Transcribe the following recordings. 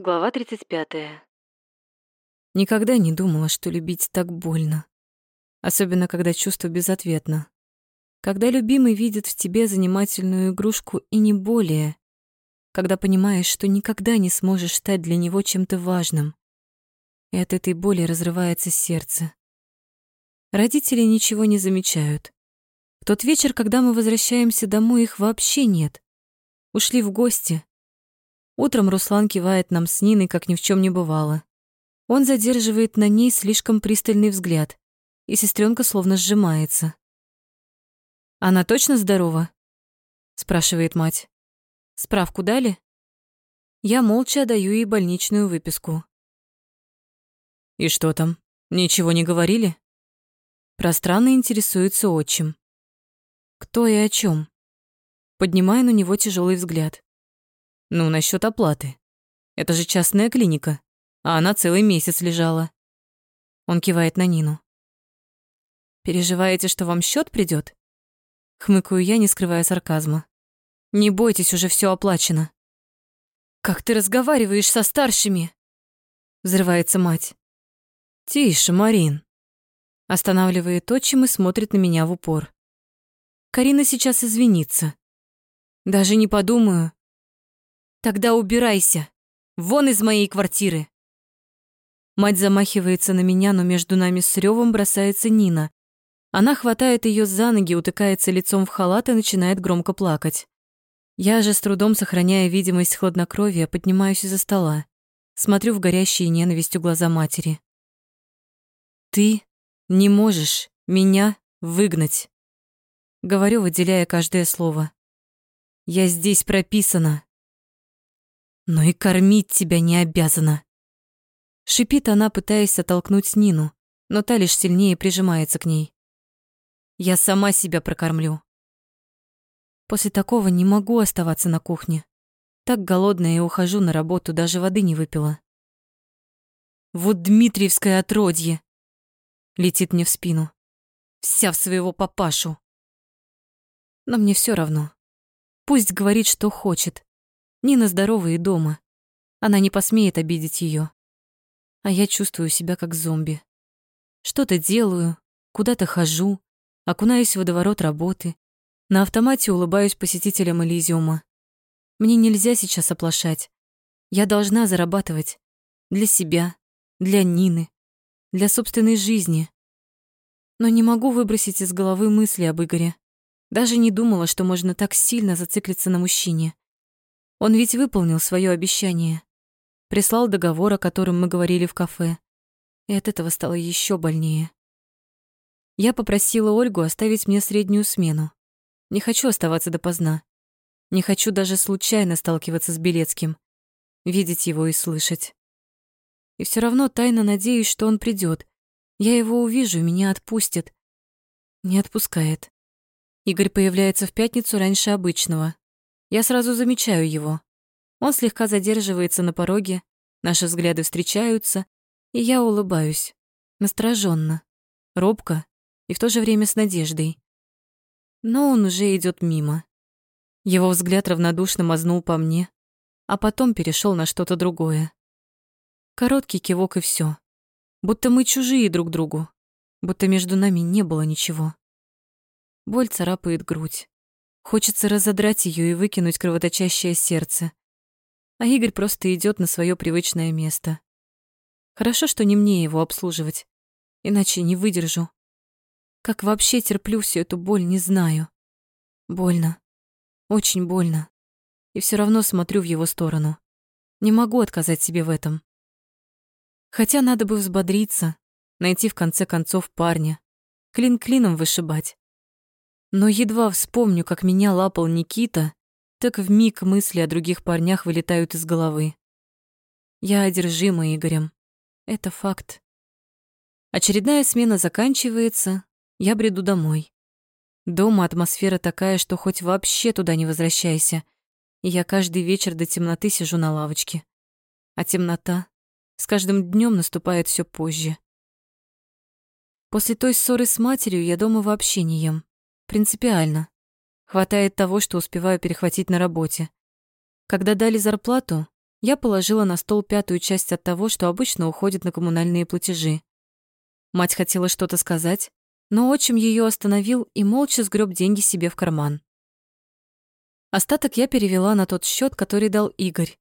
Глава 35. Никогда не думала, что любить так больно. Особенно, когда чувство безответно. Когда любимый видит в тебе занимательную игрушку и не более. Когда понимаешь, что никогда не сможешь стать для него чем-то важным. И от этой боли разрывается сердце. Родители ничего не замечают. В тот вечер, когда мы возвращаемся домой, их вообще нет. Ушли в гости, Утром Руслан кивает нам с Ниной, как ни в чем не бывало. Он задерживает на ней слишком пристальный взгляд, и сестренка словно сжимается. «Она точно здорова?» — спрашивает мать. «Справку дали?» Я молча даю ей больничную выписку. «И что там? Ничего не говорили?» Пространно интересуется отчим. «Кто и о чем? Поднимаю на него тяжелый взгляд. Ну, насчет оплаты. Это же частная клиника, а она целый месяц лежала. Он кивает на Нину. Переживаете, что вам счет придет? Хмыкаю я, не скрывая сарказма. Не бойтесь, уже все оплачено. Как ты разговариваешь со старшими? Взрывается мать. Тише, Марин. Останавливает отчим и смотрит на меня в упор. Карина сейчас извинится. Даже не подумаю, Тогда убирайся. Вон из моей квартиры. Мать замахивается на меня, но между нами с ревом бросается Нина. Она хватает ее за ноги, утыкается лицом в халат и начинает громко плакать. Я же, с трудом сохраняя видимость хладнокровия, поднимаюсь из-за стола. Смотрю в горящие ненавистью глаза матери. «Ты не можешь меня выгнать», — говорю, выделяя каждое слово. «Я здесь прописана но и кормить тебя не обязана. Шипит она, пытаясь оттолкнуть Нину, но та лишь сильнее прижимается к ней. Я сама себя прокормлю. После такого не могу оставаться на кухне. Так голодная и ухожу на работу, даже воды не выпила. Вот Дмитриевское отродье! Летит мне в спину. Вся в своего папашу. Но мне все равно. Пусть говорит, что хочет. Нина здорова и дома. Она не посмеет обидеть ее. А я чувствую себя как зомби. Что-то делаю, куда-то хожу, окунаюсь в водоворот работы. На автомате улыбаюсь посетителям Элизиума. Мне нельзя сейчас оплошать. Я должна зарабатывать. Для себя, для Нины, для собственной жизни. Но не могу выбросить из головы мысли об Игоре. Даже не думала, что можно так сильно зациклиться на мужчине. Он ведь выполнил свое обещание. Прислал договор, о котором мы говорили в кафе. И от этого стало еще больнее. Я попросила Ольгу оставить мне среднюю смену. Не хочу оставаться допоздна. Не хочу даже случайно сталкиваться с Белецким, видеть его и слышать. И все равно тайно надеюсь, что он придет. Я его увижу, меня отпустит. Не отпускает. Игорь появляется в пятницу раньше обычного. Я сразу замечаю его. Он слегка задерживается на пороге, наши взгляды встречаются, и я улыбаюсь, настороженно, робко и в то же время с надеждой. Но он уже идет мимо. Его взгляд равнодушно мазнул по мне, а потом перешел на что-то другое. Короткий кивок и все, Будто мы чужие друг другу, будто между нами не было ничего. Боль царапает грудь. Хочется разодрать ее и выкинуть кровоточащее сердце. А Игорь просто идет на свое привычное место. Хорошо, что не мне его обслуживать, иначе не выдержу. Как вообще терплю всю эту боль, не знаю. Больно. Очень больно. И все равно смотрю в его сторону. Не могу отказать себе в этом. Хотя надо бы взбодриться, найти в конце концов парня, клин клином вышибать. Но едва вспомню, как меня лапал Никита, так в миг мысли о других парнях вылетают из головы. Я одержима Игорем. Это факт. Очередная смена заканчивается, я бреду домой. Дома атмосфера такая, что хоть вообще туда не возвращайся. И я каждый вечер до темноты сижу на лавочке. А темнота с каждым днем наступает все позже. После той ссоры с матерью я дома вообще не ем. Принципиально. Хватает того, что успеваю перехватить на работе. Когда дали зарплату, я положила на стол пятую часть от того, что обычно уходит на коммунальные платежи. Мать хотела что-то сказать, но отчим ее остановил и молча сгреб деньги себе в карман. Остаток я перевела на тот счет, который дал Игорь.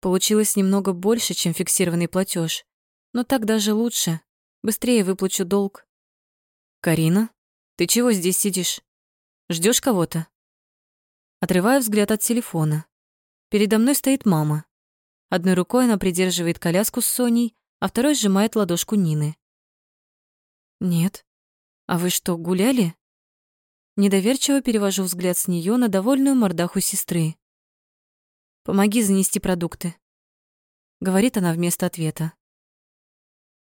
Получилось немного больше, чем фиксированный платеж, но так даже лучше. Быстрее выплачу долг. Карина, ты чего здесь сидишь? Ждешь кого-то? Отрываю взгляд от телефона. Передо мной стоит мама. Одной рукой она придерживает коляску с Соней, а второй сжимает ладошку Нины. «Нет. А вы что, гуляли?» Недоверчиво перевожу взгляд с нее на довольную мордаху сестры. «Помоги занести продукты», — говорит она вместо ответа.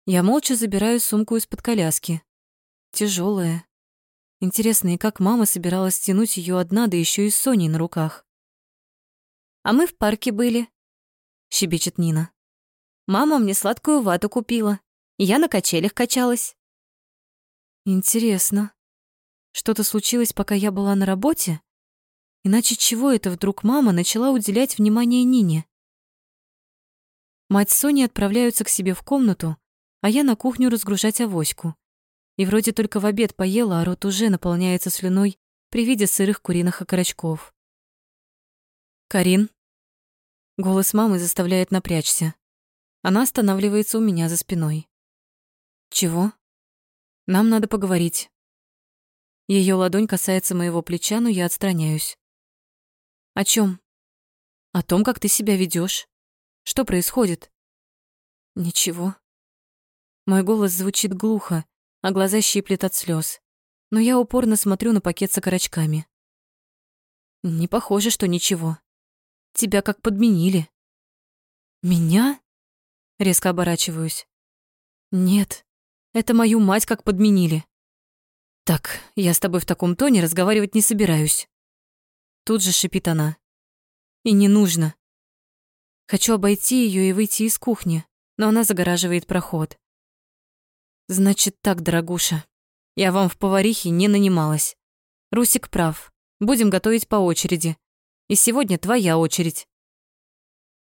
Я молча забираю сумку из-под коляски. Тяжелая. Интересно, и как мама собиралась тянуть ее одна, да еще и с Соней на руках. «А мы в парке были», — щебечет Нина. «Мама мне сладкую вату купила, и я на качелях качалась». «Интересно, что-то случилось, пока я была на работе? Иначе чего это вдруг мама начала уделять внимание Нине?» Мать Сони отправляются к себе в комнату, а я на кухню разгружать авоську. И вроде только в обед поела, а рот уже наполняется слюной при виде сырых куриных окорочков. «Карин?» Голос мамы заставляет напрячься. Она останавливается у меня за спиной. «Чего?» «Нам надо поговорить». Ее ладонь касается моего плеча, но я отстраняюсь. «О чем? «О том, как ты себя ведешь. Что происходит?» «Ничего». Мой голос звучит глухо, а глаза щиплет от слез. Но я упорно смотрю на пакет с окорочками. Не похоже, что ничего. Тебя как подменили. Меня? Резко оборачиваюсь. Нет, это мою мать как подменили. Так, я с тобой в таком тоне разговаривать не собираюсь. Тут же шипит она. И не нужно. Хочу обойти ее и выйти из кухни, но она загораживает проход. Значит так, дорогуша, я вам в поварихе не нанималась. Русик прав. Будем готовить по очереди. И сегодня твоя очередь.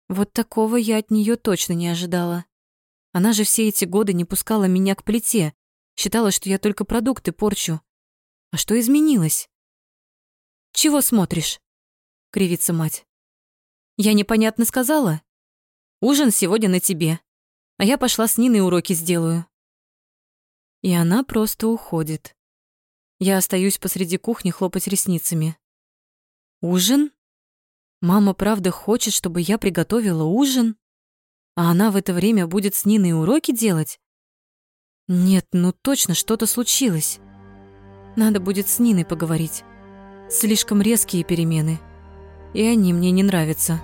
Вот такого я от нее точно не ожидала. Она же все эти годы не пускала меня к плите, считала, что я только продукты порчу. А что изменилось? Чего смотришь? кривится мать. Я непонятно сказала. Ужин сегодня на тебе. А я пошла с Ниной уроки сделаю. И она просто уходит. Я остаюсь посреди кухни хлопать ресницами. Ужин? Мама правда хочет, чтобы я приготовила ужин? А она в это время будет с Ниной уроки делать? Нет, ну точно что-то случилось. Надо будет с Ниной поговорить. Слишком резкие перемены. И они мне не нравятся.